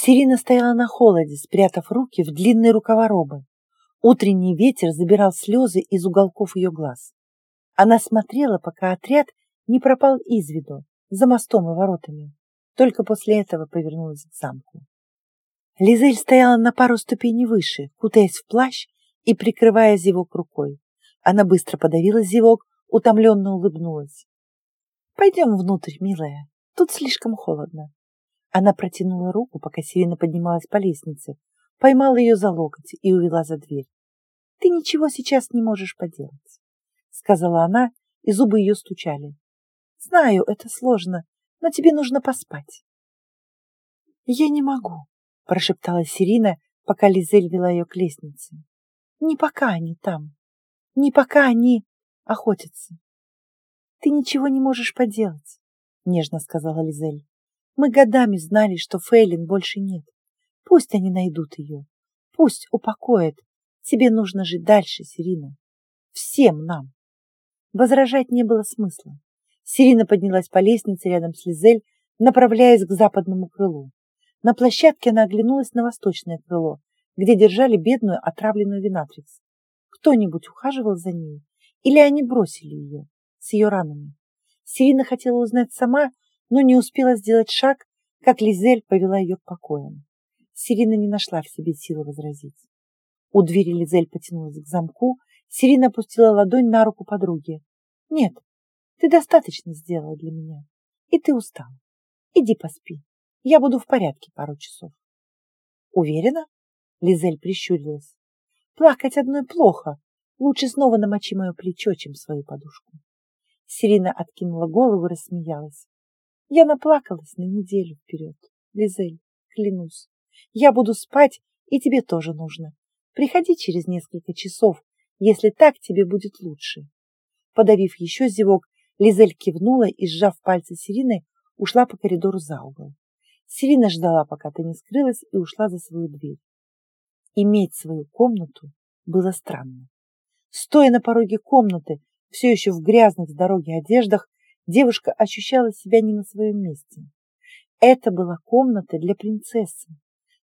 Сирина стояла на холоде, спрятав руки в длинные рукава робы. Утренний ветер забирал слезы из уголков ее глаз. Она смотрела, пока отряд не пропал из виду, за мостом и воротами. Только после этого повернулась к замку. Лизель стояла на пару ступеней выше, кутаясь в плащ и прикрывая зевок рукой. Она быстро подавила зевок, утомленно улыбнулась. «Пойдем внутрь, милая, тут слишком холодно». Она протянула руку, пока Сирина поднималась по лестнице, поймала ее за локоть и увела за дверь. «Ты ничего сейчас не можешь поделать», — сказала она, и зубы ее стучали. «Знаю, это сложно, но тебе нужно поспать». «Я не могу», — прошептала Сирина, пока Лизель вела ее к лестнице. «Не пока они там, не пока они охотятся». «Ты ничего не можешь поделать», — нежно сказала Лизель. «Мы годами знали, что Фейлин больше нет. Пусть они найдут ее. Пусть упокоят. Тебе нужно жить дальше, Сирина. Всем нам. Возражать не было смысла. Сирина поднялась по лестнице рядом с Лизель, направляясь к западному крылу. На площадке она оглянулась на восточное крыло, где держали бедную отравленную Винатрикс. Кто-нибудь ухаживал за ней? Или они бросили ее с ее ранами? Сирина хотела узнать сама, но не успела сделать шаг, как Лизель повела ее к покоям. Сирина не нашла в себе силы возразить. У двери Лизель потянулась к замку. Сирина опустила ладонь на руку подруги. «Нет, ты достаточно сделала для меня. И ты устала. Иди поспи. Я буду в порядке пару часов». «Уверена?» Лизель прищурилась. «Плакать одной плохо. Лучше снова намочи мое плечо, чем свою подушку». Сирина откинула голову и рассмеялась. «Я наплакалась на неделю вперед, Лизель, клянусь. Я буду спать, и тебе тоже нужно. Приходи через несколько часов, если так тебе будет лучше. Подавив еще зевок, Лизель кивнула и, сжав пальцы Сирины, ушла по коридору за угол. Сирина ждала, пока ты не скрылась, и ушла за свою дверь. Иметь свою комнату было странно. Стоя на пороге комнаты, все еще в грязных с дороги одеждах, девушка ощущала себя не на своем месте. Это была комната для принцессы,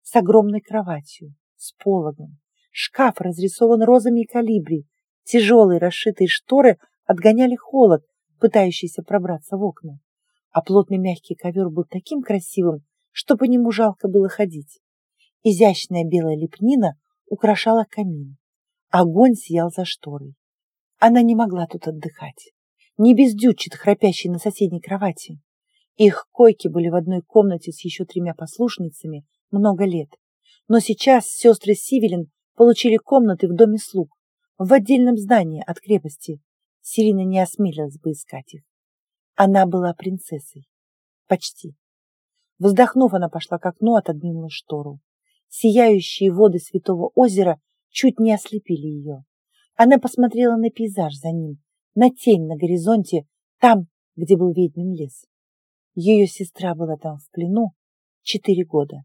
с огромной кроватью, с пологом. Шкаф разрисован розами и калибри. Тяжелые расшитые шторы отгоняли холод, пытающийся пробраться в окна. А плотный мягкий ковер был таким красивым, что по нему жалко было ходить. Изящная белая лепнина украшала камин. Огонь сиял за шторой. Она не могла тут отдыхать. Не бездючит, храпящий на соседней кровати. Их койки были в одной комнате с еще тремя послушницами, много лет. Но сейчас сестры Сивелин получили комнаты в доме слуг, в отдельном здании от крепости. Сирина не осмелилась бы искать их. Она была принцессой. Почти. Вздохнув, она пошла к окну, отодвинула штору. Сияющие воды святого озера чуть не ослепили ее. Она посмотрела на пейзаж за ним, на тень на горизонте, там, где был ведьмин лес. Ее сестра была там в плену четыре года.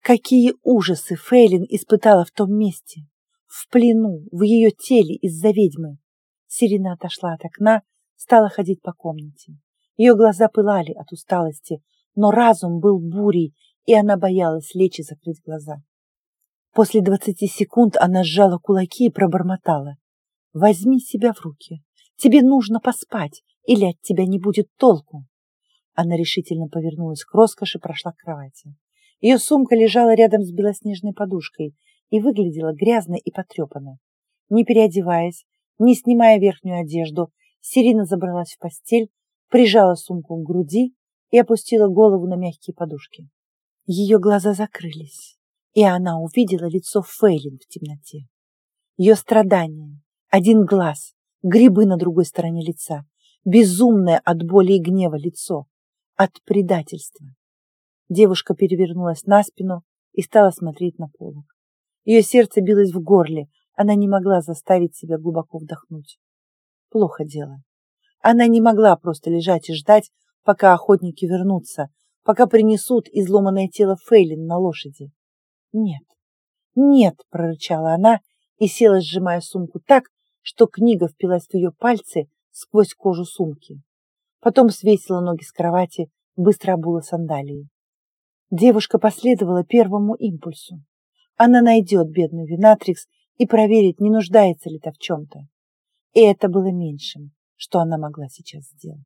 Какие ужасы Фейлин испытала в том месте, в плену, в ее теле из-за ведьмы. Сирина отошла от окна, стала ходить по комнате. Ее глаза пылали от усталости, но разум был бурей, и она боялась лечь и закрыть глаза. После двадцати секунд она сжала кулаки и пробормотала. «Возьми себя в руки. Тебе нужно поспать, или от тебя не будет толку». Она решительно повернулась к роскоши, прошла к кровати. Ее сумка лежала рядом с белоснежной подушкой и выглядела грязно и потрепанно. Не переодеваясь, не снимая верхнюю одежду, Сирина забралась в постель, прижала сумку к груди и опустила голову на мягкие подушки. Ее глаза закрылись, и она увидела лицо Фейлин в темноте. Ее страдания, один глаз, грибы на другой стороне лица, безумное от боли и гнева лицо, от предательства. Девушка перевернулась на спину и стала смотреть на полок. Ее сердце билось в горле, она не могла заставить себя глубоко вдохнуть. Плохо дело. Она не могла просто лежать и ждать, пока охотники вернутся, пока принесут изломанное тело Фейлин на лошади. «Нет, нет!» — прорычала она и села, сжимая сумку так, что книга впилась в ее пальцы сквозь кожу сумки. Потом свесила ноги с кровати, быстро обула сандалии. Девушка последовала первому импульсу. Она найдет бедную Винатрикс и проверит, не нуждается ли та в чем-то. И это было меньшим, что она могла сейчас сделать.